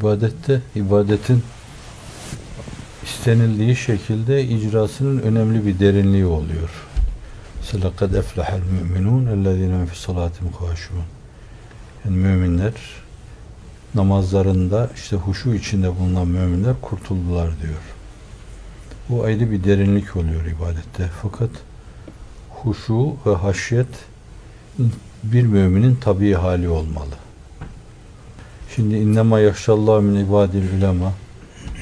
İbadette, ibadetin istenildiği şekilde icrasının önemli bir derinliği oluyor. Mesela kad eflahel müminun ellezine fi salatim haşun. Yani müminler namazlarında işte huşu içinde bulunan müminler kurtuldular diyor. Bu ayrı bir derinlik oluyor ibadette. Fakat huşu ve haşyet bir müminin tabii hali olmalı. Şimdi innema yahşallahu min ibadil ulema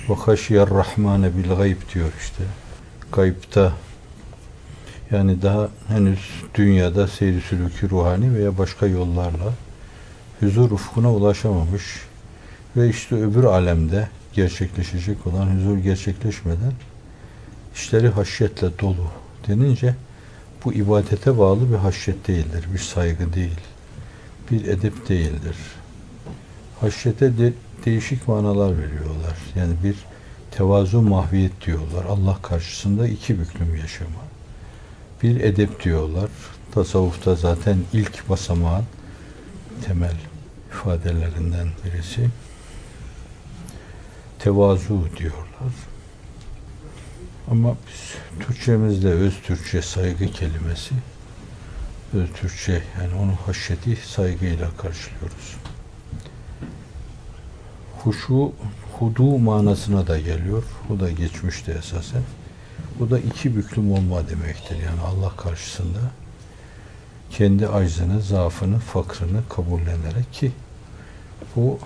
ve haşiyar rahmane bil gayb diyor işte. Gaybta yani daha henüz dünyada seyri sülükü ruhani veya başka yollarla huzur ufkuna ulaşamamış ve işte öbür alemde gerçekleşecek olan huzur gerçekleşmeden işleri haşyetle dolu denince bu ibadete bağlı bir haşyet değildir, bir saygı değil, bir edep değildir. Haşyete de değişik manalar veriyorlar. Yani bir tevazu mahviyet diyorlar. Allah karşısında iki büklüm yaşama. Bir edep diyorlar. Tasavvufta zaten ilk basamağın temel ifadelerinden birisi. Tevazu diyorlar. Ama biz Türkçemizde öz Türkçe saygı kelimesi öz Türkçe yani onu haşyeti saygıyla karşılıyoruz. Huşu hudu manasına da geliyor. Bu da geçmişte esasen. Bu da iki büklüm olma demektir. Yani Allah karşısında kendi aczını, zaafını, fakrını kabullenerek ki bu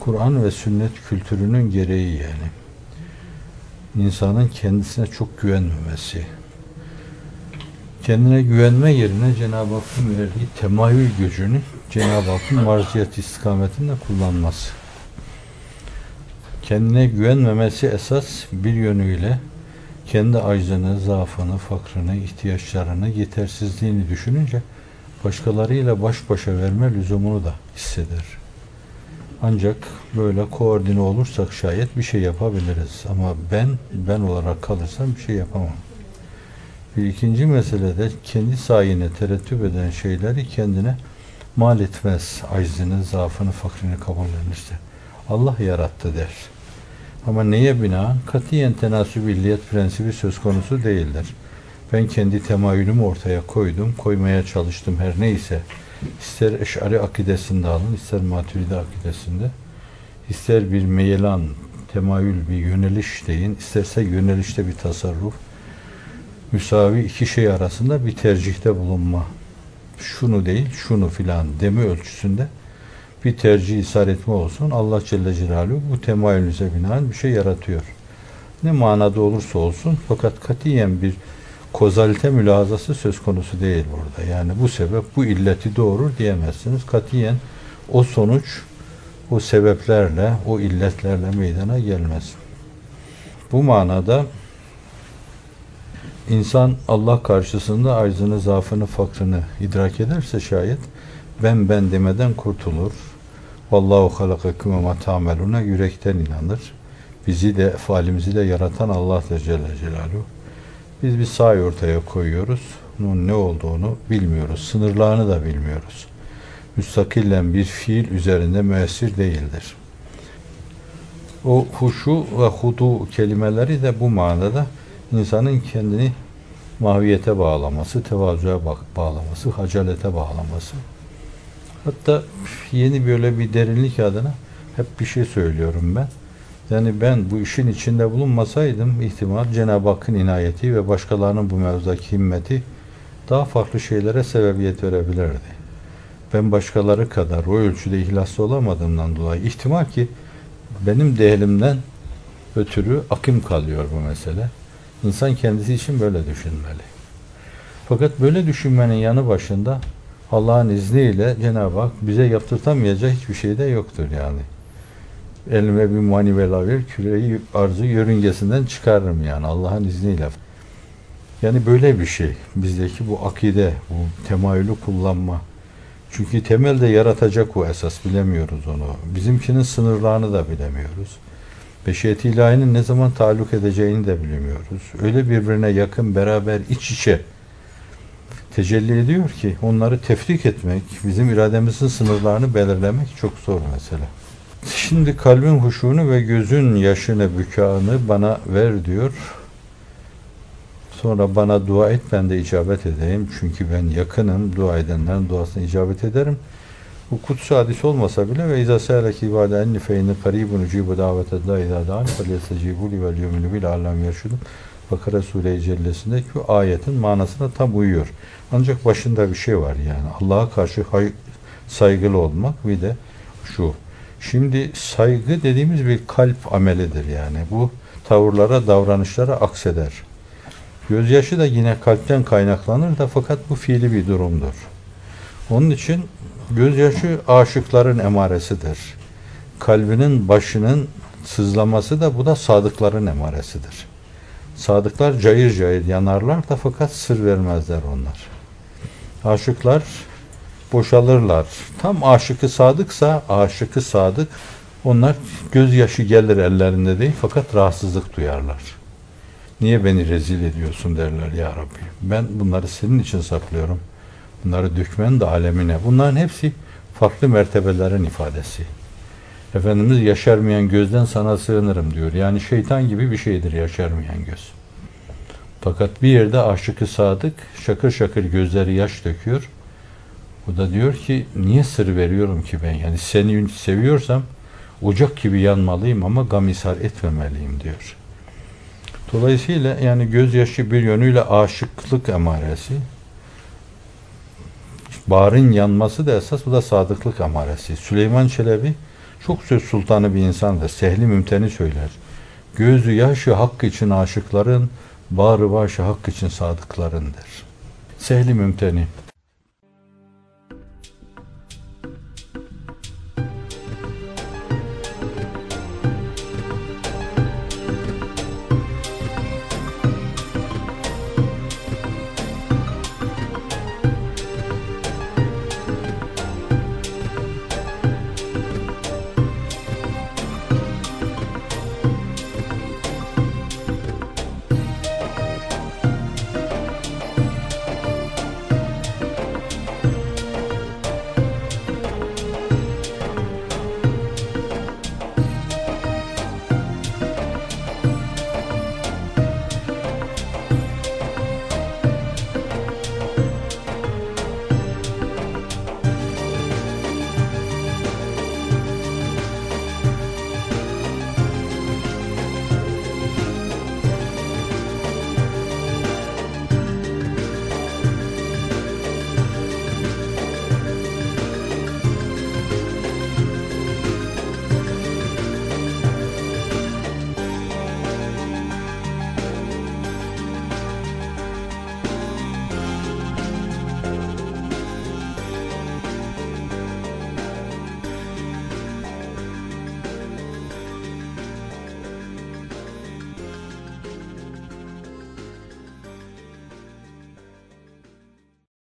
Kur'an ve sünnet kültürünün gereği yani. İnsanın kendisine çok güvenmemesi. Kendine güvenme yerine Cenab-ı Hakk'ın verdiği temayül gücünü Cenab-ı Hakk'ın marziyet istikametinde kullanması. Kendine güvenmemesi esas bir yönüyle kendi aczını, zaafını, fakrını, ihtiyaçlarını, yetersizliğini düşününce başkalarıyla baş başa verme lüzumunu da hisseder. Ancak böyle koordine olursak şayet bir şey yapabiliriz. Ama ben, ben olarak kalırsam bir şey yapamam. Bir ikinci mesele de kendi sayine terettüp eden şeyleri kendine mal etmez. Aczini, zaafını, fakrini kabullenirse. Allah yarattı der. Ama neye binaen? Katiyen tenasübilliyet prensibi söz konusu değildir. Ben kendi temayülümü ortaya koydum, koymaya çalıştım her neyse. İster Eş'ari akidesinde alın, ister Maturidi akidesinde. ister bir meyelan, temayül bir yöneliş deyin, isterse yönelişte bir tasarruf. Müsavi iki şey arasında bir tercihte bulunma. Şunu değil, şunu filan deme ölçüsünde bir tercih isar etme olsun. Allah Celle Celaluhu bu temayülüze binaen bir şey yaratıyor. Ne manada olursa olsun fakat katiyen bir kozalite mülazası söz konusu değil burada. Yani bu sebep bu illeti doğurur diyemezsiniz. Katiyen o sonuç o sebeplerle, o illetlerle meydana gelmez. Bu manada insan Allah karşısında arzını, zaafını, fakrını idrak ederse şayet ben ben demeden kurtulur. Vallahu halakakum ve ma yürekten inanır. Bizi de efalimizi de yaratan Allah'tır Celle Celaluhu. Biz bir sahi ortaya koyuyoruz. Bunun ne olduğunu bilmiyoruz. Sınırlarını da bilmiyoruz. Müstakillen bir fiil üzerinde müessir değildir. O huşu ve hudu kelimeleri de bu manada insanın kendini mahviyete bağlaması, tevazuya bağlaması, hacalete bağlaması. Hatta yeni böyle bir derinlik adına hep bir şey söylüyorum ben. Yani ben bu işin içinde bulunmasaydım ihtimal Cenab-ı Hakk'ın inayeti ve başkalarının bu mevzudaki himmeti daha farklı şeylere sebebiyet verebilirdi. Ben başkaları kadar o ölçüde ihlaslı olamadığımdan dolayı ihtimal ki benim değerimden ötürü akım kalıyor bu mesele. İnsan kendisi için böyle düşünmeli. Fakat böyle düşünmenin yanı başında Allah'ın izniyle Cenab-ı Hak bize yaptırtamayacak hiçbir şey de yoktur yani. Elime bir manivela ver, küreyi arzu yörüngesinden çıkarırım yani Allah'ın izniyle. Yani böyle bir şey. Bizdeki bu akide, bu temayülü kullanma. Çünkü temelde yaratacak o esas. Bilemiyoruz onu. Bizimkinin sınırlarını da bilemiyoruz. Beşiyet ilahinin ne zaman taluk edeceğini de bilemiyoruz. Öyle birbirine yakın, beraber, iç içe tecelli ediyor ki onları tefrik etmek, bizim irademizin sınırlarını belirlemek çok zor mesela. Şimdi kalbin huşunu ve gözün yaşını, bükağını bana ver diyor. Sonra bana dua et ben de icabet edeyim. Çünkü ben yakınım. Dua edenlerin duasına icabet ederim. Bu kutsu hadis olmasa bile ve izâ sâleki ibâde enni fe inni karîbun ucîbu davete dâ izâ dâni fel yestecîbû li vel yuminu bil alem yerşudum. Bakara Sure-i Cellesi'ndeki ayetin manasına tam uyuyor. Ancak başında bir şey var yani. Allah'a karşı saygılı olmak bir de şu. Şimdi saygı dediğimiz bir kalp amelidir yani. Bu tavırlara, davranışlara akseder. Gözyaşı da yine kalpten kaynaklanır da fakat bu fiili bir durumdur. Onun için gözyaşı aşıkların emaresidir. Kalbinin başının sızlaması da bu da sadıkların emaresidir. Sadıklar cayır cayır yanarlar da fakat sır vermezler onlar. Aşıklar boşalırlar. Tam aşıkı sadıksa aşıkı sadık onlar gözyaşı gelir ellerinde değil fakat rahatsızlık duyarlar. Niye beni rezil ediyorsun derler ya Rabbi. Ben bunları senin için saklıyorum. Bunları dökmen de alemine. Bunların hepsi farklı mertebelerin ifadesi. Efendimiz yaşarmayan gözden sana sığınırım diyor. Yani şeytan gibi bir şeydir yaşarmayan göz. Fakat bir yerde aşıkı sadık şakır şakır gözleri yaş döküyor. O da diyor ki niye sır veriyorum ki ben? Yani seni seviyorsam ocak gibi yanmalıyım ama gamisar etmemeliyim diyor. Dolayısıyla yani gözyaşı bir yönüyle aşıklık emaresi. Bağrın yanması da esas bu da sadıklık emaresi. Süleyman Çelebi çok söz sultanı bir insandır. Sehli mümteni söyler. Gözü yaşı hakkı için aşıkların, bağrı başı hakkı için sadıklarındır. Sehli mümteni.